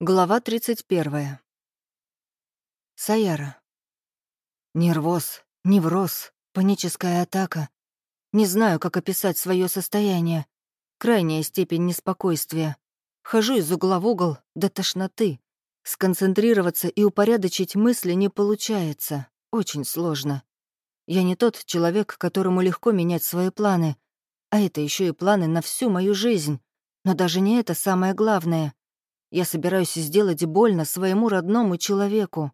Глава 31. Саяра. Нервоз, невроз, паническая атака. Не знаю, как описать свое состояние. Крайняя степень неспокойствия. Хожу из угла в угол до тошноты. Сконцентрироваться и упорядочить мысли не получается. Очень сложно. Я не тот человек, которому легко менять свои планы. А это еще и планы на всю мою жизнь. Но даже не это самое главное — я собираюсь сделать больно своему родному человеку.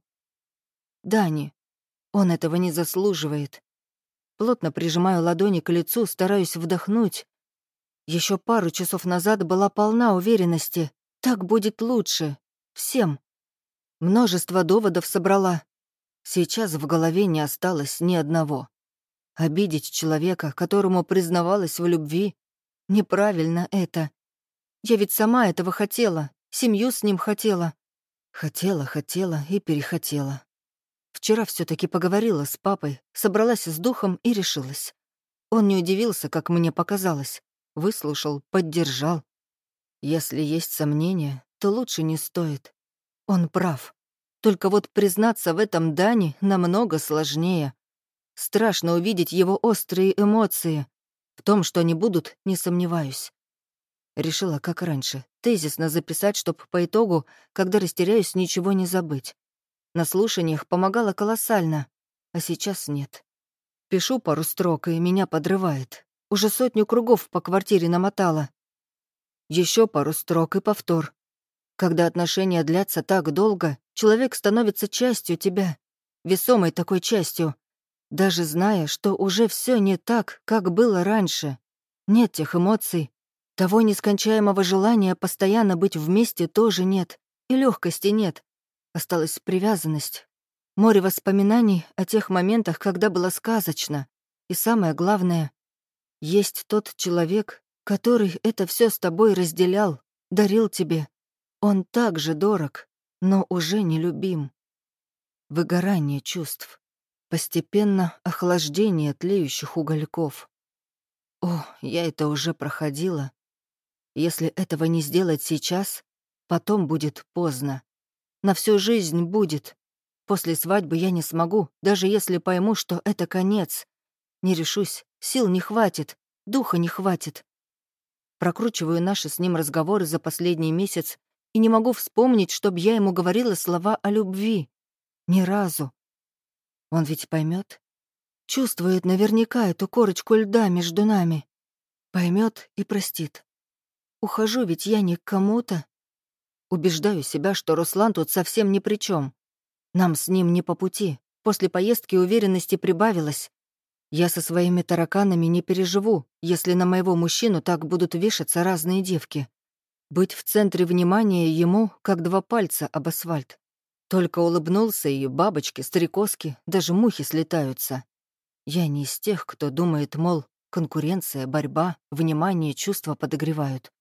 Дани. Он этого не заслуживает. Плотно прижимаю ладони к лицу, стараюсь вдохнуть. Еще пару часов назад была полна уверенности. Так будет лучше. Всем. Множество доводов собрала. Сейчас в голове не осталось ни одного. Обидеть человека, которому признавалась в любви, неправильно это. Я ведь сама этого хотела, Семью с ним хотела. Хотела, хотела и перехотела. Вчера все таки поговорила с папой, собралась с духом и решилась. Он не удивился, как мне показалось. Выслушал, поддержал. Если есть сомнения, то лучше не стоит. Он прав. Только вот признаться в этом Дане намного сложнее. Страшно увидеть его острые эмоции. В том, что они будут, не сомневаюсь. Решила, как раньше, тезисно записать, чтоб по итогу, когда растеряюсь, ничего не забыть. На слушаниях помогало колоссально, а сейчас нет. Пишу пару строк, и меня подрывает. Уже сотню кругов по квартире намотала. Еще пару строк и повтор. Когда отношения длятся так долго, человек становится частью тебя, весомой такой частью, даже зная, что уже все не так, как было раньше. Нет тех эмоций, того нескончаемого желания постоянно быть вместе тоже нет, и легкости нет. Осталась привязанность. Море воспоминаний о тех моментах, когда было сказочно. И самое главное, есть тот человек, который это все с тобой разделял, дарил тебе. Он также дорог, но уже не любим. Выгорание чувств. Постепенно охлаждение тлеющих угольков. О, я это уже проходила если этого не сделать сейчас, потом будет поздно. На всю жизнь будет. После свадьбы я не смогу, даже если пойму, что это конец. Не решусь, сил не хватит, духа не хватит. Прокручиваю наши с ним разговоры за последний месяц и не могу вспомнить, чтоб я ему говорила слова о любви. Ни разу. Он ведь поймет, Чувствует наверняка эту корочку льда между нами. Поймет и простит. Ухожу ведь я не к кому-то. Убеждаю себя, что Руслан тут совсем ни при чем. Нам с ним не по пути. После поездки уверенности прибавилось. Я со своими тараканами не переживу, если на моего мужчину так будут вешаться разные девки. Быть в центре внимания ему, как два пальца об асфальт. Только улыбнулся, и бабочки, стрекозки, даже мухи слетаются. Я не из тех, кто думает, мол, конкуренция, борьба, внимание, чувства подогревают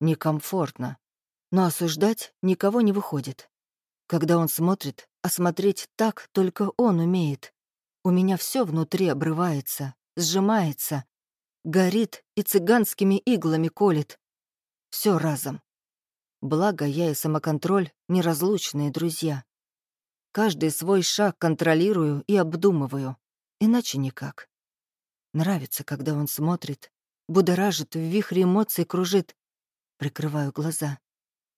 некомфортно. Но осуждать никого не выходит. Когда он смотрит, осмотреть так только он умеет. У меня все внутри обрывается, сжимается, горит и цыганскими иглами колет. Все разом. Благо, я и самоконтроль — неразлучные друзья. Каждый свой шаг контролирую и обдумываю. Иначе никак. Нравится, когда он смотрит, будоражит, в вихре эмоций кружит, Прикрываю глаза.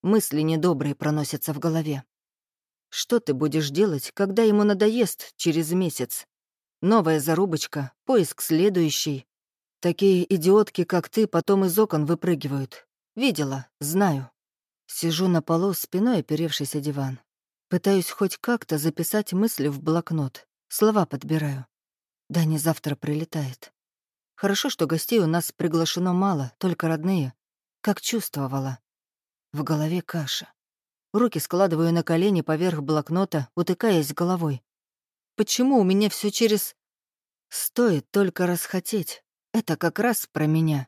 Мысли недобрые проносятся в голове. Что ты будешь делать, когда ему надоест через месяц? Новая зарубочка, поиск следующий. Такие идиотки, как ты, потом из окон выпрыгивают. Видела, знаю. Сижу на полу, спиной оперевшись о диван. Пытаюсь хоть как-то записать мысли в блокнот. Слова подбираю. Да не завтра прилетает. Хорошо, что гостей у нас приглашено мало, только родные как чувствовала. В голове каша. Руки складываю на колени поверх блокнота, утыкаясь головой. Почему у меня все через... Стоит только расхотеть. Это как раз про меня.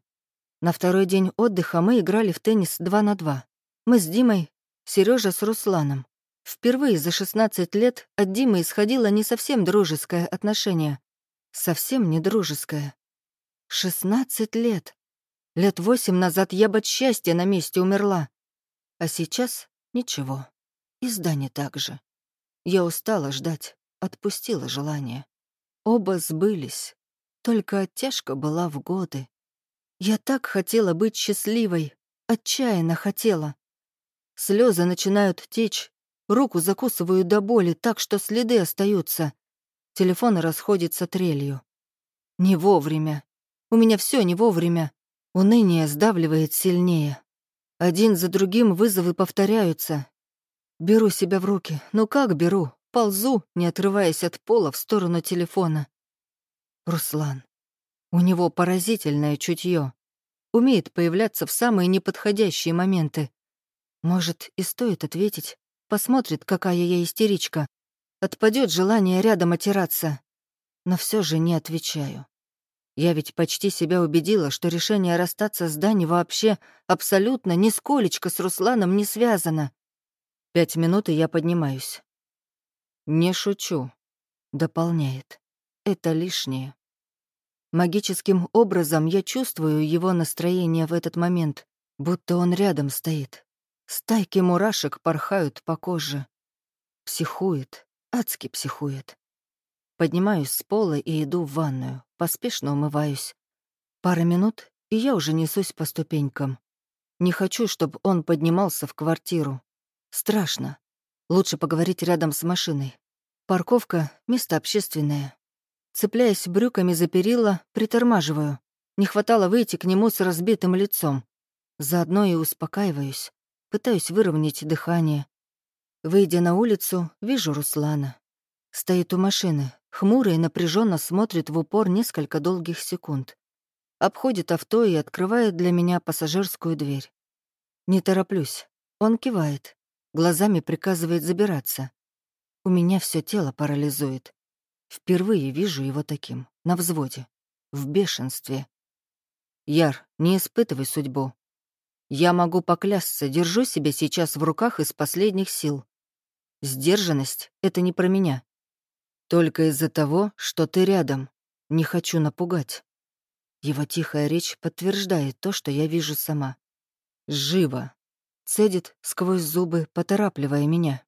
На второй день отдыха мы играли в теннис 2 на 2. Мы с Димой, Сережа с Русланом. Впервые за 16 лет от Димы исходило не совсем дружеское отношение. Совсем не дружеское. 16 лет. Лет восемь назад я бы от счастья на месте умерла. А сейчас Ничего. И с Дани так же. Я устала ждать, отпустила желание. Оба сбылись. Только оттяжка была в годы. Я так хотела быть счастливой, отчаянно хотела. Слезы начинают течь, руку закусываю до боли так, что следы остаются. Телефон расходится трелью. Не вовремя. У меня все не вовремя. Уныние сдавливает сильнее. Один за другим вызовы повторяются. Беру себя в руки. Ну как беру? Ползу, не отрываясь от пола в сторону телефона. Руслан. У него поразительное чутье. Умеет появляться в самые неподходящие моменты. Может, и стоит ответить. Посмотрит, какая я истеричка. Отпадет желание рядом отираться. Но все же не отвечаю. Я ведь почти себя убедила, что решение расстаться с Дани вообще абсолютно нисколечко с Русланом не связано. Пять минут, и я поднимаюсь. «Не шучу», — дополняет. «Это лишнее». Магическим образом я чувствую его настроение в этот момент, будто он рядом стоит. Стайки мурашек порхают по коже. Психует, адски психует. Поднимаюсь с пола и иду в ванную, поспешно умываюсь. Пара минут, и я уже несусь по ступенькам. Не хочу, чтобы он поднимался в квартиру. Страшно. Лучше поговорить рядом с машиной. Парковка — место общественное. Цепляясь брюками за перила, притормаживаю. Не хватало выйти к нему с разбитым лицом. Заодно и успокаиваюсь. Пытаюсь выровнять дыхание. Выйдя на улицу, вижу Руслана. Стоит у машины, хмуро и напряженно смотрит в упор несколько долгих секунд. Обходит авто и открывает для меня пассажирскую дверь. Не тороплюсь. Он кивает. Глазами приказывает забираться. У меня все тело парализует. Впервые вижу его таким, на взводе, в бешенстве. Яр, не испытывай судьбу. Я могу поклясться, держу себя сейчас в руках из последних сил. Сдержанность — это не про меня. Только из-за того, что ты рядом. Не хочу напугать. Его тихая речь подтверждает то, что я вижу сама. Живо. Цедит сквозь зубы, поторапливая меня.